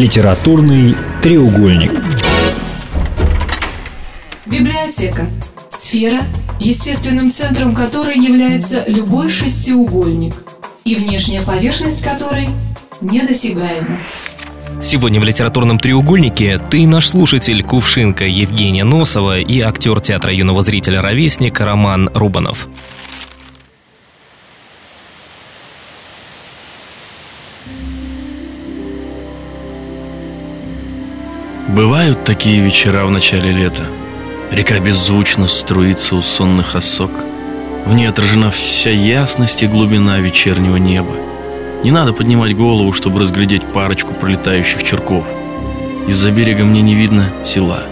Литературный треугольник. Библиотека. Сфера, естественным центром которой является любой шестиугольник, и внешняя поверхность которой недосягаема. Сегодня в литературном треугольнике ты наш слушатель Кувшинка Евгения Носова и актер театра юного зрителя «Ровесник» Роман Рубанов. Бывают такие вечера в начале лета. Река беззвучно струится у сонных осок. В ней отражена вся ясность и глубина вечернего неба. Не надо поднимать голову, чтобы разглядеть парочку пролетающих черков. Из-за берега мне не видно села.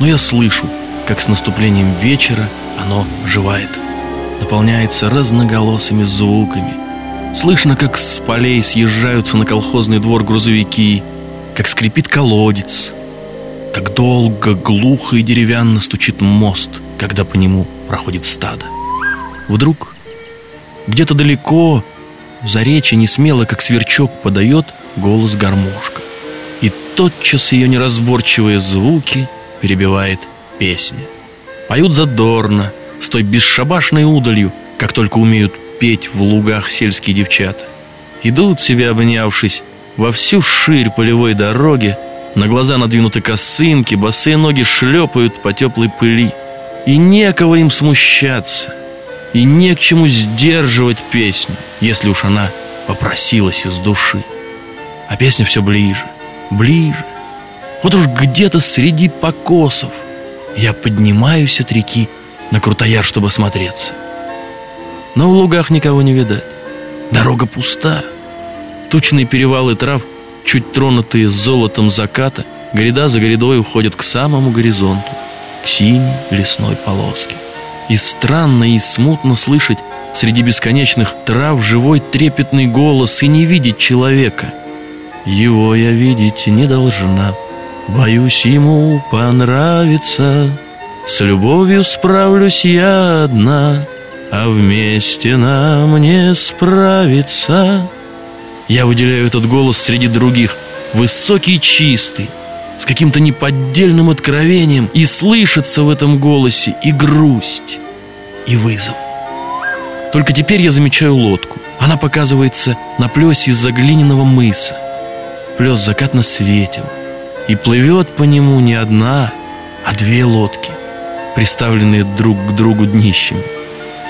Но я слышу, как с наступлением вечера оно оживает. Наполняется разноголосыми звуками. Слышно, как с полей съезжаются на колхозный двор грузовики, как скрипит колодец, как долго, глухо и деревянно стучит мост, когда по нему проходит стадо. Вдруг где-то далеко в заречье несмело, как сверчок, подает голос гармошка. И тотчас ее неразборчивые звуки перебивает песня. Поют задорно, с той бесшабашной удалью, как только умеют петь в лугах сельские девчата. Идут себе обнявшись во всю ширь полевой дороги, на глаза надвинуты косынки, босые ноги шлепают по теплой пыли. И некого им смущаться, и не к чему сдерживать песню, если уж она попросилась из души. А песня все ближе, ближе. Вот уж где-то среди покосов я поднимаюсь от реки на крутояр, чтобы осмотреться. Но в лугах никого не видать. Дорога пуста. Тучные перевалы трав чуть тронутые золотом заката, гряда за грядой уходят к самому горизонту, к синей лесной полоске. И странно и смутно слышать среди бесконечных трав живой трепетный голос и не видеть человека. Его я видеть не должна, боюсь ему понравится. С любовью справлюсь я одна, а вместе нам не справиться. Я выделяю этот голос среди других, высокий чистый, с каким-то неподдельным откровением, и слышится в этом голосе и грусть, и вызов. Только теперь я замечаю лодку. Она показывается на плесе из-за глиняного мыса. Плес закатно светил, и плывет по нему не одна, а две лодки, приставленные друг к другу днищами.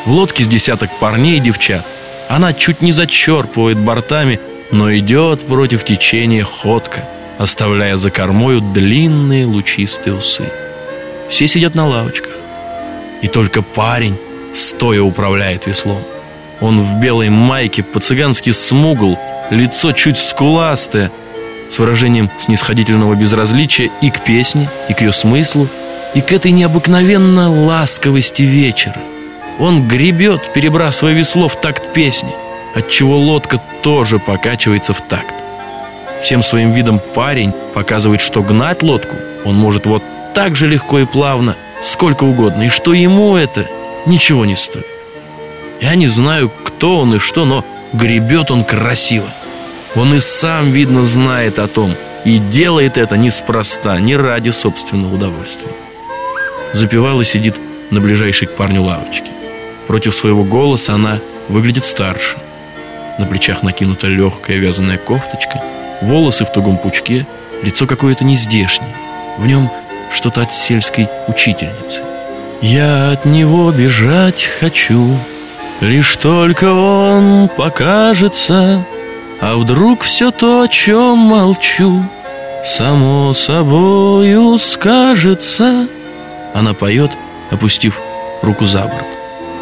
В лодке с десяток парней и девчат. Она чуть не зачерпывает бортами но идет против течения ходка, оставляя за кормою длинные лучистые усы. Все сидят на лавочках, и только парень стоя управляет веслом. Он в белой майке, по-цыгански смугл, лицо чуть скуластое, с выражением снисходительного безразличия и к песне, и к ее смыслу, и к этой необыкновенно ласковости вечера. Он гребет, перебрасывая весло в такт песни – отчего лодка тоже покачивается в такт. Всем своим видом парень показывает, что гнать лодку он может вот так же легко и плавно, сколько угодно, и что ему это ничего не стоит. Я не знаю, кто он и что, но гребет он красиво. Он и сам, видно, знает о том, и делает это неспроста, не ради собственного удовольствия. Запевала сидит на ближайшей к парню лавочке. Против своего голоса она выглядит старше – на плечах накинута легкая вязаная кофточка, волосы в тугом пучке, лицо какое-то нездешнее. В нем что-то от сельской учительницы. «Я от него бежать хочу, лишь только он покажется, а вдруг все то, о чем молчу, само собою скажется». Она поет, опустив руку за борт.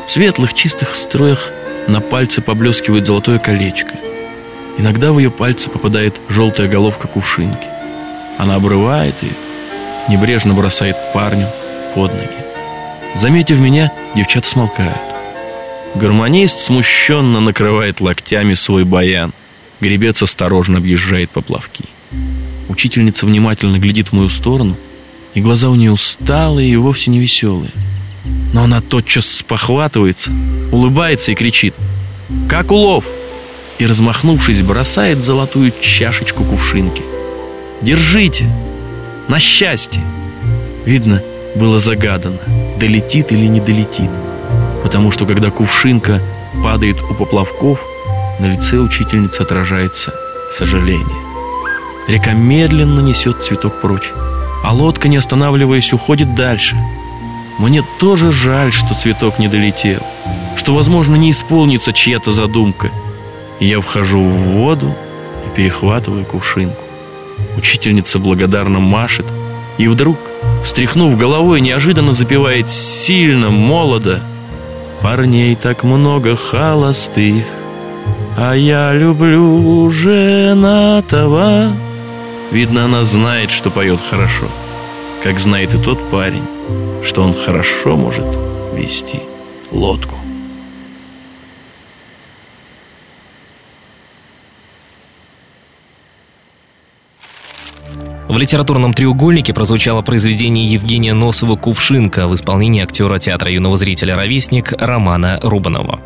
В светлых чистых строях на пальце поблескивает золотое колечко. Иногда в ее пальцы попадает желтая головка кувшинки. Она обрывает ее, небрежно бросает парню под ноги. Заметив меня, девчата смолкают. Гармонист смущенно накрывает локтями свой баян. Гребец осторожно объезжает поплавки. Учительница внимательно глядит в мою сторону, и глаза у нее усталые и вовсе не веселые. Но она тотчас спохватывается, улыбается и кричит «Как улов!» и, размахнувшись, бросает золотую чашечку кувшинки. Держите! На счастье!» Видно, было загадано, долетит или не долетит. Потому что когда кувшинка падает у поплавков, на лице учительницы отражается сожаление. Река медленно несет цветок прочь, а лодка, не останавливаясь, уходит дальше. Мне тоже жаль, что цветок не долетел, что, возможно, не исполнится чья-то задумка. Я вхожу в воду и перехватываю кувшинку. Учительница благодарно машет, и вдруг, встряхнув головой, неожиданно запевает сильно, молодо. Парней так много холостых, а я люблю женатого. Видно, она знает, что поет хорошо, как знает и тот парень, что он хорошо может вести лодку. В литературном треугольнике прозвучало произведение Евгения Носова «Кувшинка» в исполнении актера театра юного зрителя «Ровесник» Романа Рубанова.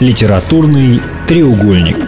Литературный треугольник.